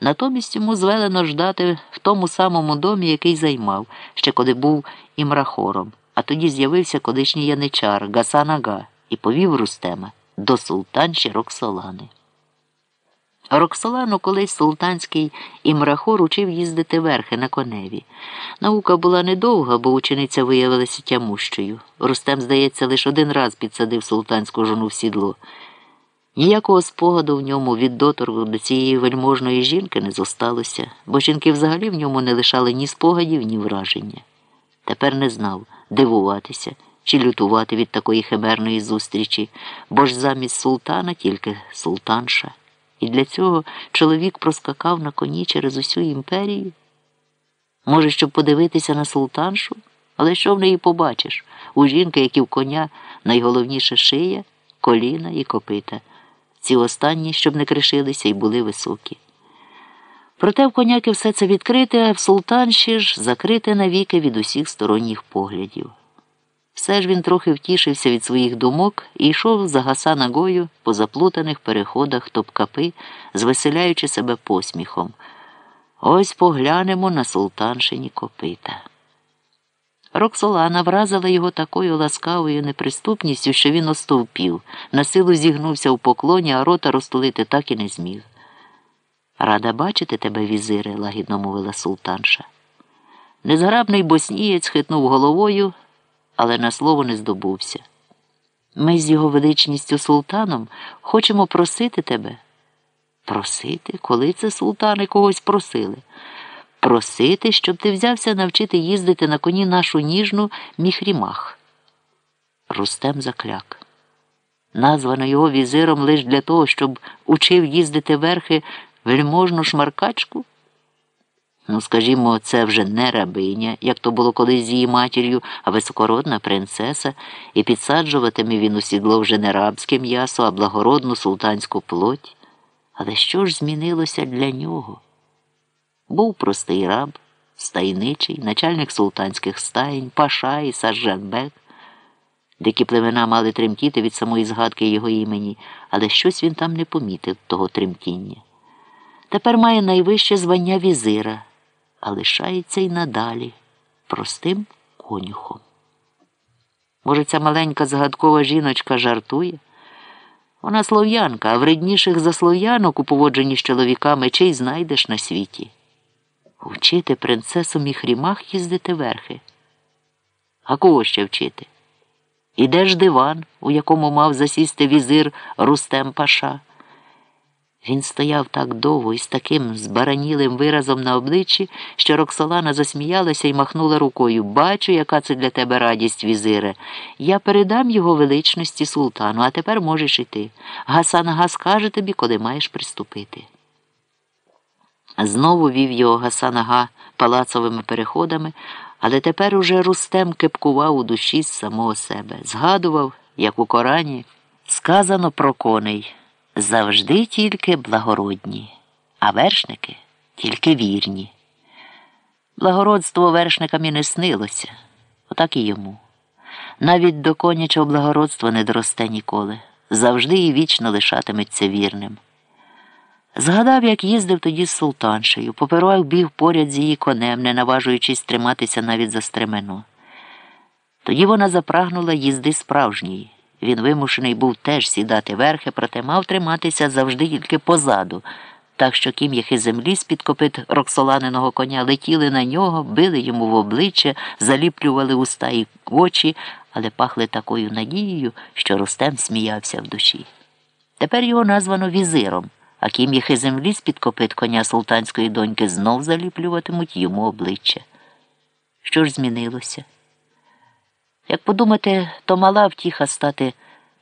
Натомість йому звелено ждати в тому самому домі, який займав, ще коли був імрахором, а тоді з'явився колишній яничар Гасан Ага і повів Рустема до султанші Роксолани. Роксолану колись султанський імрахор учив їздити верхи на коневі. Наука була недовга, бо учениця виявилася тямущою. Рустем, здається, лише один раз підсадив султанську жону в сідло. Ніякого спогаду в ньому від доторку до цієї вельможної жінки не зосталося, бо жінки взагалі в ньому не лишали ні спогадів, ні враження. Тепер не знав дивуватися чи лютувати від такої химерної зустрічі, бо ж замість султана тільки султанша. І для цього чоловік проскакав на коні через усю імперію. Може, щоб подивитися на султаншу, але що в неї побачиш? У жінки, як і в коня, найголовніше шия, коліна і копита. Ці останні, щоб не кришилися і були високі. Проте в коняки все це відкрите, а в султанші ж закрите навіки від усіх сторонніх поглядів. Все ж він трохи втішився від своїх думок і йшов за гаса ногою по заплутаних переходах топкапи, звеселяючи себе посміхом. Ось поглянемо на султаншині копита. Роксолана вразила його такою ласкавою неприступністю, що він остовпів, на силу зігнувся в поклоні, а рота розтулити так і не зміг. Рада бачити тебе, візире, лагідно мовила султанша. Незграбний боснієць хитнув головою але на слово не здобувся. Ми з його величністю султаном хочемо просити тебе. Просити, коли це султани когось просили? Просити, щоб ти взявся навчити їздити на коні нашу ніжну міхрімах. Рустем закляк. Названо його візиром лише для того, щоб учив їздити верхи вельможну шмаркачку. Ну, скажімо, це вже не рабиня, як то було колись з її матір'ю, а високородна принцеса, і підсаджуватиме він у сідло вже не рабське м'ясо, а благородну султанську плоть. Але що ж змінилося для нього? Був простий раб, стайничий, начальник султанських стаїнь, паша і Саджанбек. Дикі племена мали тремтіти від самої згадки його імені, але щось він там не помітив того тремтіння. Тепер має найвище звання візира а лишається й надалі простим конюхом. Може, ця маленька загадкова жіночка жартує? Вона слов'янка, а вредніших за слов'янок у поводженні з чоловіками чи й знайдеш на світі. Вчити принцесу міхрімах їздити верхи. А кого ще вчити? І де ж диван, у якому мав засісти візир Рустем Паша? Він стояв так довго і з таким збаранілим виразом на обличчі, що Роксолана засміялася і махнула рукою. Бачу, яка це для тебе радість, візире. Я передам його величності султану, а тепер можеш іти. Гасан Ага скаже тобі, коли маєш приступити. Знову вів його Гасан Ага палацовими переходами, але тепер уже Рустем кепкував у душі з самого себе. Згадував, як у Корані, сказано про коней завжди тільки благородні, а вершники тільки вірні. Благородство вершникам і не снилося, отак і йому. Навіть до конячого благородства не доросте ніколи, завжди і вічно лишатиметься вірним. Згадав, як їздив тоді з султаншею, попервах біг поряд з її конем, не наважуючись триматися навіть за стремено. Тоді вона запрагнула їзди справжньої. Він вимушений був теж сідати верхи, проте мав триматися завжди тільки позаду, так що кім'яхи землі з-під копит роксоланиного коня летіли на нього, били йому в обличчя, заліплювали уста і очі, але пахли такою надією, що Рустем сміявся в душі. Тепер його названо візиром, а кім'яхи землі з-під копит коня султанської доньки знов заліплюватимуть йому обличчя. Що ж змінилося? Як подумати, то мала втіха стати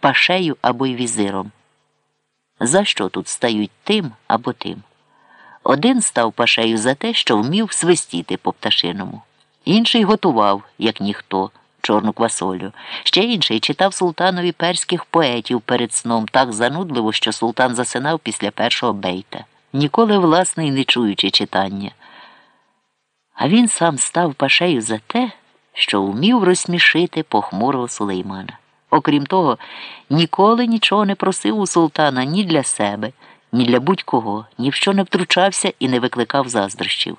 пашею або й візиром. За що тут стають тим або тим? Один став пашею за те, що вмів свистіти по пташиному, інший готував, як ніхто, чорну квасолю. Ще інший читав султанові перських поетів перед сном так занудливо, що султан засинав після першого бейта, ніколи власне й не чуючи читання. А він сам став пашею за те що вмів розсмішити похмурого сулеймана. Окрім того, ніколи нічого не просив у султана ні для себе, ні для будь-кого, ні в що не втручався і не викликав заздрощів.